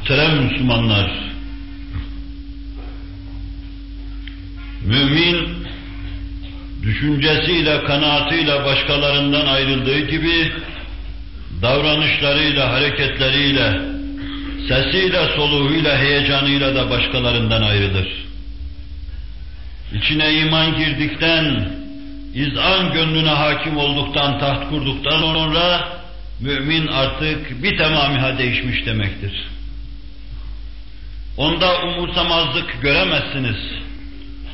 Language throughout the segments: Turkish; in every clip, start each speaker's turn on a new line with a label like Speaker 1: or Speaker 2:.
Speaker 1: Muhterem Müslümanlar, mümin düşüncesiyle, kanaatıyla başkalarından ayrıldığı gibi, davranışlarıyla, hareketleriyle, sesiyle, soluğuyla, heyecanıyla da başkalarından ayrılır. İçine iman girdikten, izan gönlüne hakim olduktan, taht kurduktan sonra, mümin artık bir tamamiha değişmiş demektir. Onda umursamazlık göremezsiniz.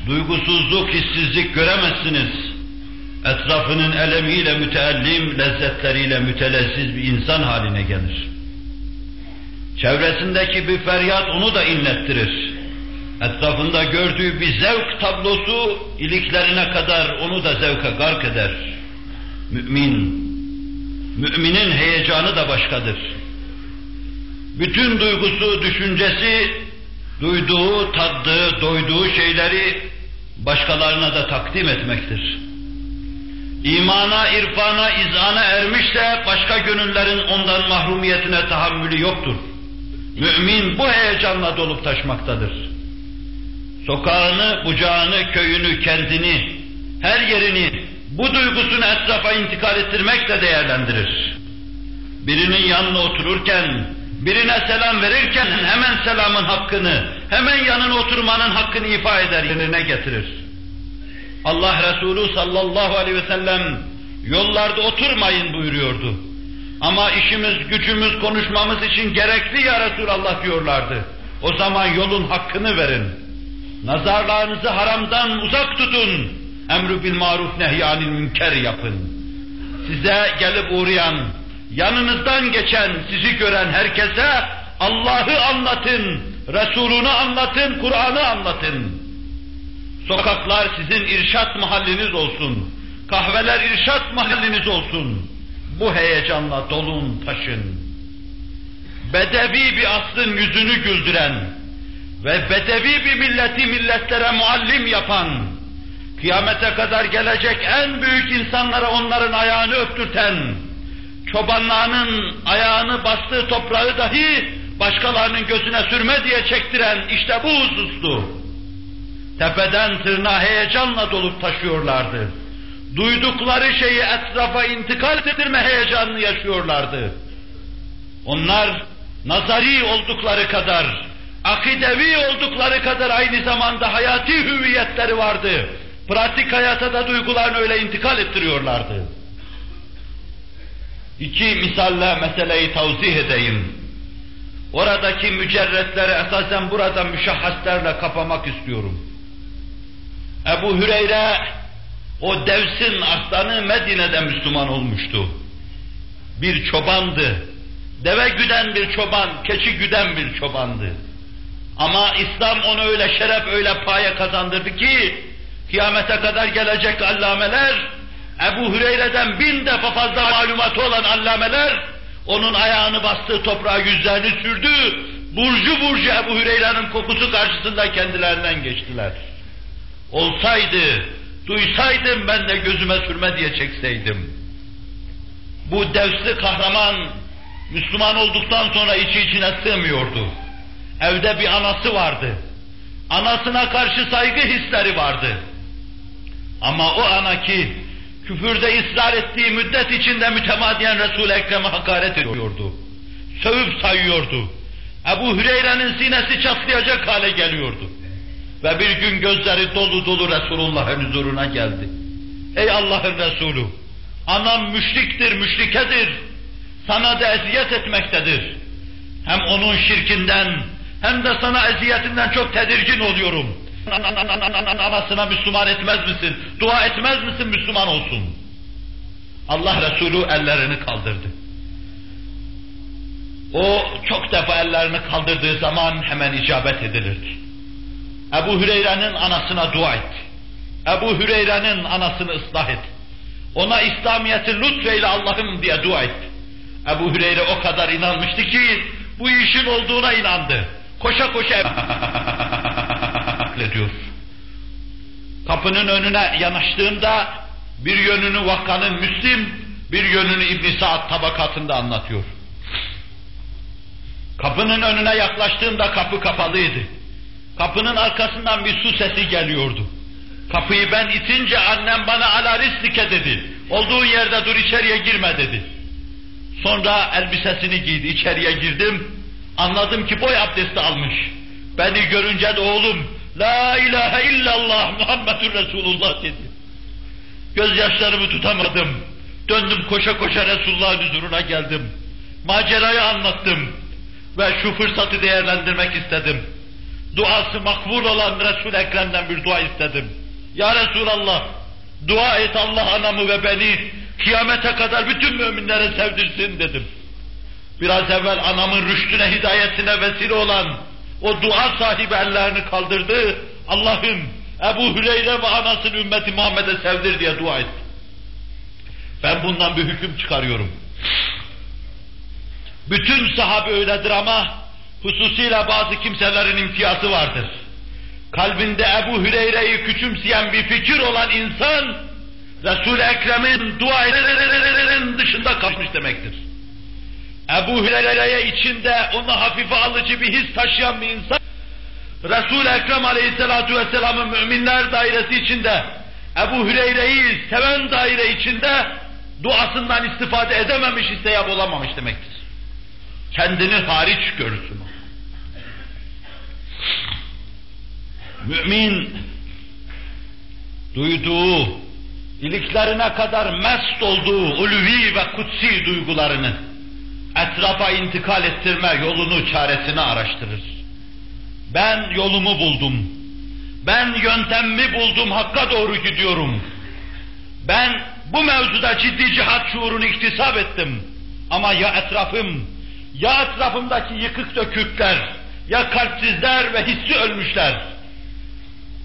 Speaker 1: Duygusuzluk, hissizlik göremezsiniz. Etrafının elemiyle müteellim, lezzetleriyle mütelezziz bir insan haline gelir. Çevresindeki bir feryat onu da inlettirir. Etrafında gördüğü bir zevk tablosu iliklerine kadar onu da zevke gark eder. Mümin, müminin heyecanı da başkadır. Bütün duygusu, düşüncesi, duyduğu, taddığı, doyduğu şeyleri başkalarına da takdim etmektir. İmana, irfana, izana ermişse başka gönüllerin ondan mahrumiyetine tahammülü yoktur. Mümin bu heyecanla dolup taşmaktadır. Sokağını, bucağını, köyünü, kendini, her yerini bu duygusunu etrafa intikal ettirmekle değerlendirir. Birinin yanına otururken, birine selam verirken hemen selamın hakkını, hemen yanına oturmanın hakkını ifa eder, yerine getirir. Allah Resulü sallallahu aleyhi ve sellem yollarda oturmayın buyuruyordu. Ama işimiz, gücümüz, konuşmamız için gerekli ya Resulallah diyorlardı. O zaman yolun hakkını verin. Nazarlarınızı haramdan uzak tutun. Emru bil maruf nehyanil münker yapın. Size gelip uğrayan, yanınızdan geçen, sizi gören herkese Allah'ı anlatın, Resulünü anlatın, Kur'an'ı anlatın. Sokaklar sizin irşat mahalliniz olsun. Kahveler irşat mahalliniz olsun. Bu heyecanla dolun, taşın. Bedevi bir aslın yüzünü güldüren ve bedevi bir milleti milletlere muallim yapan, kıyamete kadar gelecek en büyük insanlara onların ayağını öptürten, çobanlarının ayağını bastığı toprağı dahi başkalarının gözüne sürme diye çektiren işte bu husustu. Tepeden tırnağa heyecanla dolup taşıyorlardı. Duydukları şeyi etrafa intikal ettirme heyecanını yaşıyorlardı. Onlar nazari oldukları kadar, akidevi oldukları kadar aynı zamanda hayati hüviyetleri vardı. Pratik hayata da duygularını öyle intikal ettiriyorlardı. İki misalle meseleyi tavzih edeyim. Oradaki mücerretleri esasen burada müşahhaslerle kapamak istiyorum. Ebu Hüreyre o devsin aslanı Medine'de Müslüman olmuştu. Bir çobandı. Deve güden bir çoban, keçi güden bir çobandı. Ama İslam onu öyle şeref, öyle paye kazandırdı ki, kıyamete kadar gelecek allameler, Ebu Hüreyre'den bin defa fazla malumatı olan allameler, onun ayağını bastığı toprağa yüzlerini sürdü, burcu burcu Ebu Hüreyre'nin kokusu karşısında kendilerinden geçtiler. Olsaydı, duysaydım ben de gözüme sürme diye çekseydim. Bu devsli kahraman, Müslüman olduktan sonra içi içine sığmıyordu. Evde bir anası vardı. Anasına karşı saygı hisleri vardı. Ama o ana ki küfürde ısrar ettiği müddet içinde mütemadiyen Resul-i Ekrem'e hakaret ediyordu. Sövüp sayıyordu. Ebu Hüreyre'nin sinesi çatlayacak hale geliyordu. Ve bir gün gözleri dolu dolu Resulullah'ın huzuruna geldi. Ey Allah'ın Resulü! Anam müşriktir, müşrikedir. Sana da eziyet etmektedir. Hem onun şirkinden hem de sana eziyetinden çok tedirgin oluyorum. Anasına Müslüman etmez misin? Dua etmez misin Müslüman olsun? Allah Resulü ellerini kaldırdı. O çok defa ellerini kaldırdığı zaman hemen icabet edilirdi. Ebu Hüreyre'nin anasına dua et. Ebu Hüreyre'nin anasını ıslah et. Ona İslamiyet'i lütfeyle Allah'ım diye dua et. Ebu Hüreyre o kadar inanmıştı ki bu işin olduğuna inandı. Koşa koşa ediyor. Kapının önüne yanaştığında bir yönünü vakanın Müslim, bir yönünü İbn Saad tabakatında anlatıyor. Kapının önüne yaklaştığımda kapı kapalıydı. Kapının arkasından bir su sesi geliyordu. Kapıyı ben itince annem bana ala rislike dedi. Olduğun yerde dur içeriye girme dedi. Sonra elbisesini giydi, içeriye girdim. Anladım ki boy abdesti almış. Beni görünce de oğlum, La ilahe illallah Muhammedur Resulullah dedi. Gözyaşlarımı tutamadım. Döndüm koşa koşa Resulullah'ın huzuruna geldim. Macerayı anlattım. Ve şu fırsatı değerlendirmek istedim. Duası makbul olan Resul Ekrem'den bir dua istedim. Ya Resulallah, dua et Allah anamı ve beni kıyamete kadar bütün müminlere sevdirsin dedim. Biraz evvel anamın rüştüne, hidayetine vesile olan o dua sahibi ellerini kaldırdı. Allah'ım Ebu Hüreyre ve anasını ümmeti Muhammed'e sevdir diye dua etti. Ben bundan bir hüküm çıkarıyorum. Bütün sahabe öyledir ama hususiyle bazı kimselerin imtiyazı vardır. Kalbinde Ebu Hüreyre'yi küçümseyen bir fikir olan insan, Resul-i Ekrem'in dua ederlerin dışında kalmış demektir. Ebu Hüreyre'ye içinde onu hafife alıcı bir his taşıyan bir insan, Resul-i Ekrem Aleyhisselatü Vesselam'ın müminler dairesi içinde, Ebu Hüreyre'yi seven daire içinde duasından istifade edememiş, isteyap olamamış demektir. Kendini hariç görsün. Mümin duyduğu, iliklerine kadar mest olduğu ulvi ve kutsi duygularını etrafa intikal ettirme yolunu, çaresini araştırır. Ben yolumu buldum. Ben yöntemimi buldum, hakka doğru gidiyorum. Ben bu mevzuda ciddi cihat şuurunu iktisap ettim. Ama ya etrafım, ya etrafımdaki yıkık dökükler, ya kalpsizler ve hissi ölmüşler.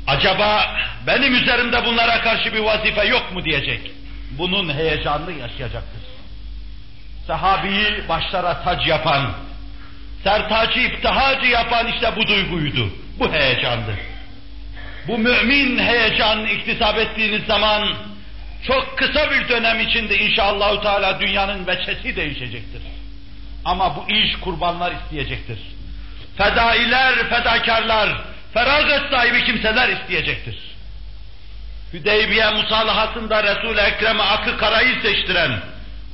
Speaker 1: Acaba benim üzerimde bunlara karşı bir vazife yok mu diyecek. Bunun heyecanını yaşayacaktır. Sahabiyi başlara tac yapan, sertacı iptihacı yapan işte bu duyguydu, bu heyecandı. Bu mümin heyecanını iktisap ettiğiniz zaman çok kısa bir dönem içinde inşallah Teala dünyanın veçesi değişecektir. Ama bu iş kurbanlar isteyecektir. Fedailer, fedakarlar, feragat sahibi kimseler isteyecektir. Hüdeybiye musalahatında Resul-i Ekrem'e akı karayı seçtiren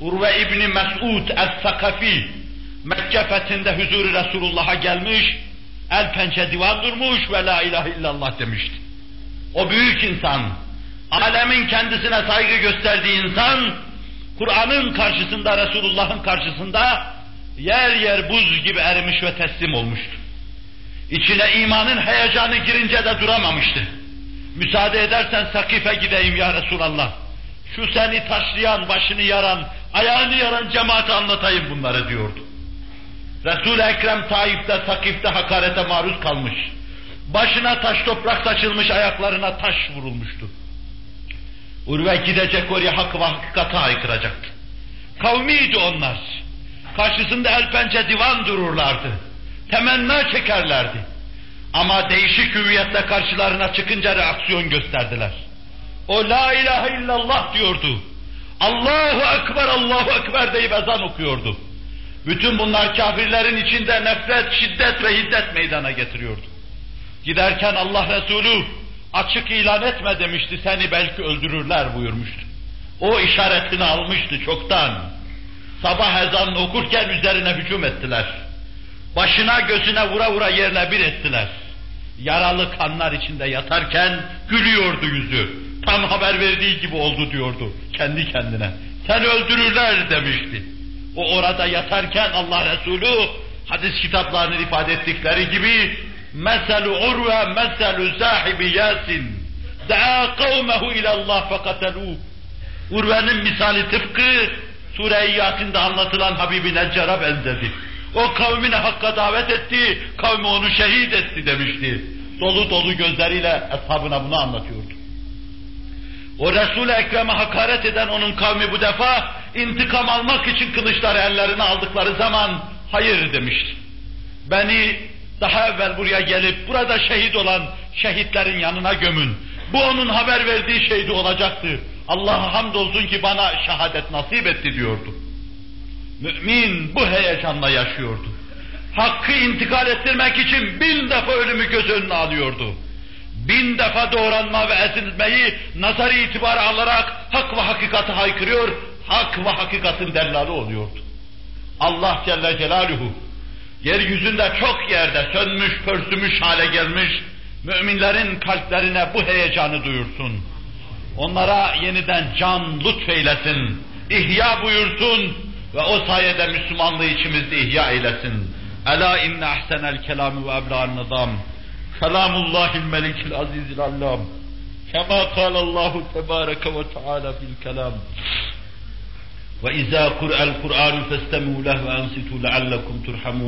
Speaker 1: Urve İbni Mes'ud Es-Sakafi Mekke fethinde huzuru Resulullah'a gelmiş, el pençe divan durmuş ve la ilahe illallah demişti. O büyük insan, alemin kendisine saygı gösterdiği insan, Kur'an'ın karşısında, Resulullah'ın karşısında yer yer buz gibi erimiş ve teslim olmuştu. İçine imanın heyecanı girince de duramamıştı. Müsaade edersen Sakif'e gideyim ya Resulallah. Şu seni taşlayan, başını yaran, ayağını yaran cemaate anlatayım bunları diyordu. Resul-i Ekrem Taif'te, Sakif'te hakarete maruz kalmış. Başına taş toprak saçılmış, ayaklarına taş vurulmuştu. Urve gidecek oraya hak ve hakikati haykıracaktı. Kavmiydi onlar. Karşısında el pençe divan dururlardı. Temenna çekerlerdi. Ama değişik hüviyetle karşılarına çıkınca reaksiyon gösterdiler. O la ilahe illallah diyordu. Allahu Ekber, Allahu Ekber deyip ezan okuyordu. Bütün bunlar kafirlerin içinde nefret, şiddet ve hiddet meydana getiriyordu. Giderken Allah Resulü açık ilan etme demişti, seni belki öldürürler buyurmuştu. O işaretini almıştı çoktan. Sabah ezanını okurken üzerine hücum ettiler. Başına gözüne vura vura yerle bir ettiler. Yaralı kanlar içinde yatarken gülüyordu yüzü. Tam haber verdiği gibi oldu diyordu kendi kendine. Sen öldürürler demişti. O orada yatarken Allah Resulü hadis kitaplarının ifade ettikleri gibi meselu urve meselu sahibi yasin da'a kavmehu ilallah fekateluh Urve'nin misali tıpkı Sure-i Yasin'de anlatılan Habibi Neccar'a benzedi. O kavmine hakka davet etti, kavmi onu şehit etti demişti. Dolu dolu gözleriyle eshabına bunu anlatıyordu. O Resul-i Ekrem'e hakaret eden onun kavmi bu defa intikam almak için kılıçları ellerine aldıkları zaman hayır demişti. Beni daha evvel buraya gelip burada şehit olan şehitlerin yanına gömün. Bu onun haber verdiği şeydi olacaktı. Allah'a hamdolsun ki bana şehadet nasip etti diyordu. Mümin bu heyecanla yaşıyordu. hakkı intikal ettirmek için bin defa ölümü göz önüne alıyordu. Bin defa doğranma ve ezilmeyi nazari itibara alarak hak ve hakikati haykırıyor, hak ve hakikatin dellalı oluyordu. Allah Celle Celaluhu yeryüzünde çok yerde sönmüş, pörsümüş hale gelmiş müminlerin kalplerine bu heyecanı duyursun. Onlara yeniden can lütfeylesin, ihya buyursun ve o sayede Müslümanlığı içimizde ihya eylesin. Ela inne ahsenel kelami ve ebla'n nizam. كلام الله الملك العزيز العلام. كما قال الله تبارك وتعالى في الكلام. وإذا قرأ القرآن فاستمعوا له وأنصتوا لعلكم ترحمون.